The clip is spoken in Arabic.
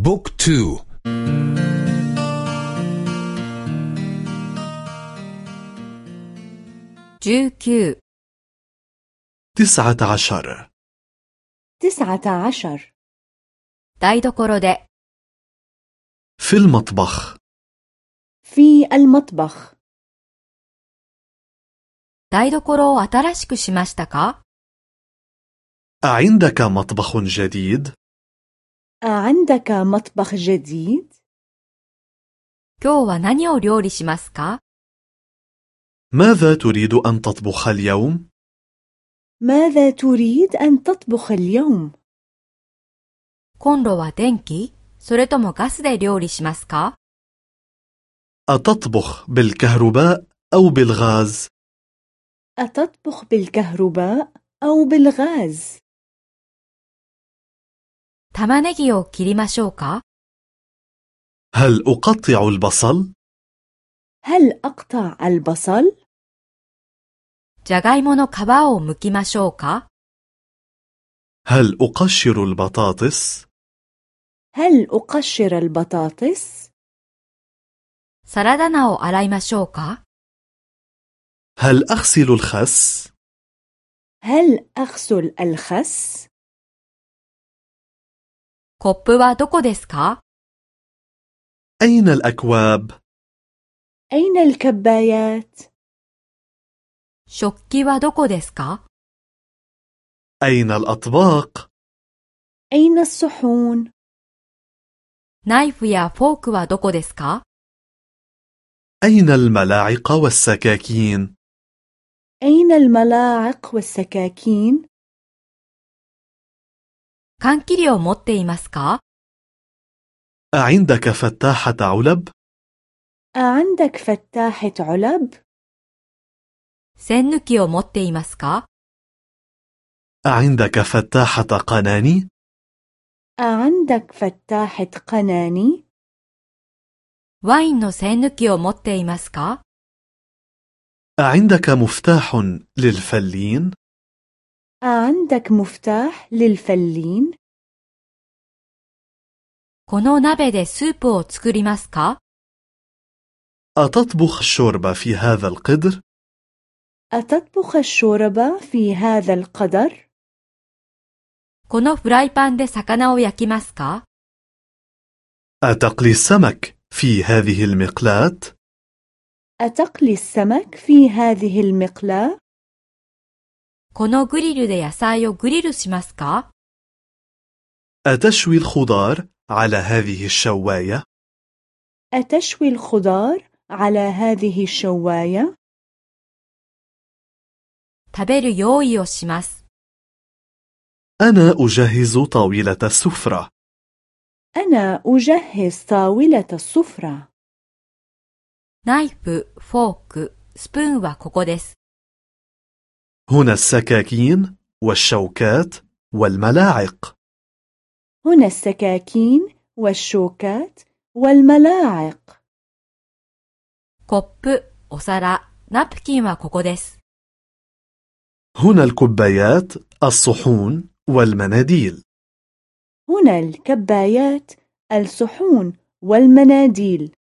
book two. じゅうきゅう. تسعة عشر. تسعة عشر. 台所で في المطبخ. في المطبخ. 台所を新しくしましたか？ عندك مطبخ جديد؟ أعندك مطبخ جديد؟ 今日は何を料理しますか ماذا تريد أن تطبخ اليوم؟ ماذا تريد أن تطبخ اليوم؟ コンロは電気それともガスで料理しますか أتطبخ بالكهرباء أو بالغاز؟ أتطبخ بالكهرباء أو بالغاز؟ 玉ねぎを切りましょうか هل أقطع البصل؟ هل أقطع البصل؟ じゃがいもの皮を剥きましょうか هل أقشر البطاطس؟ هل أقشر البطاطس؟ サラダ菜を洗いましょうか هل أغسل الخس؟ هل أغسل الخس؟ コップはどこですか أين الأكواب؟ أين الكبايات؟ 食器はどこですか أين الأطباق؟ أين الصحون؟ ナイフやフォークはどこですか أين الملاعق والسكاكين؟ أين الملاعق والسكاكين؟ 缶切りを持っていますか أعندك فتاحة علب؟ أعندك فتاحة علب؟ 栓抜きを持っていますか أعندك فتاحة قناني؟ أعندك فتاحة قناني؟ ワインの栓抜きを持っていますか أعندك مفتاح للفلين؟ أعندك مفتاح للفلين؟ この鍋でスープを作りますか أتطبخ الشوربة في هذا القدر؟ أتطبخ الشوربة في هذا القدر؟ このフライパンで魚を焼きますか أتقلي السمك في هذه المقلاة؟ أتقلي السمك في هذه المقلاة؟ このグリルで野菜をグリルしますか أتشوي الخضار على هذه الشواية؟ أتشوي الخضار على هذه الشواية؟ 食べる用意をします。 أنا أجهز طاولة السفرة. أنا أجهز طاولة السفرة. ナイフ、フォーク、スプーンはここです。 هنا السكاكين والشوكات والملاعق. هنا السكاكين والشوكات والملاعق. コップ、お皿、ナプキンはここです。 هنا الكبايات، الصحون والمناديل. هنا الكبايات، الصحون والمناديل.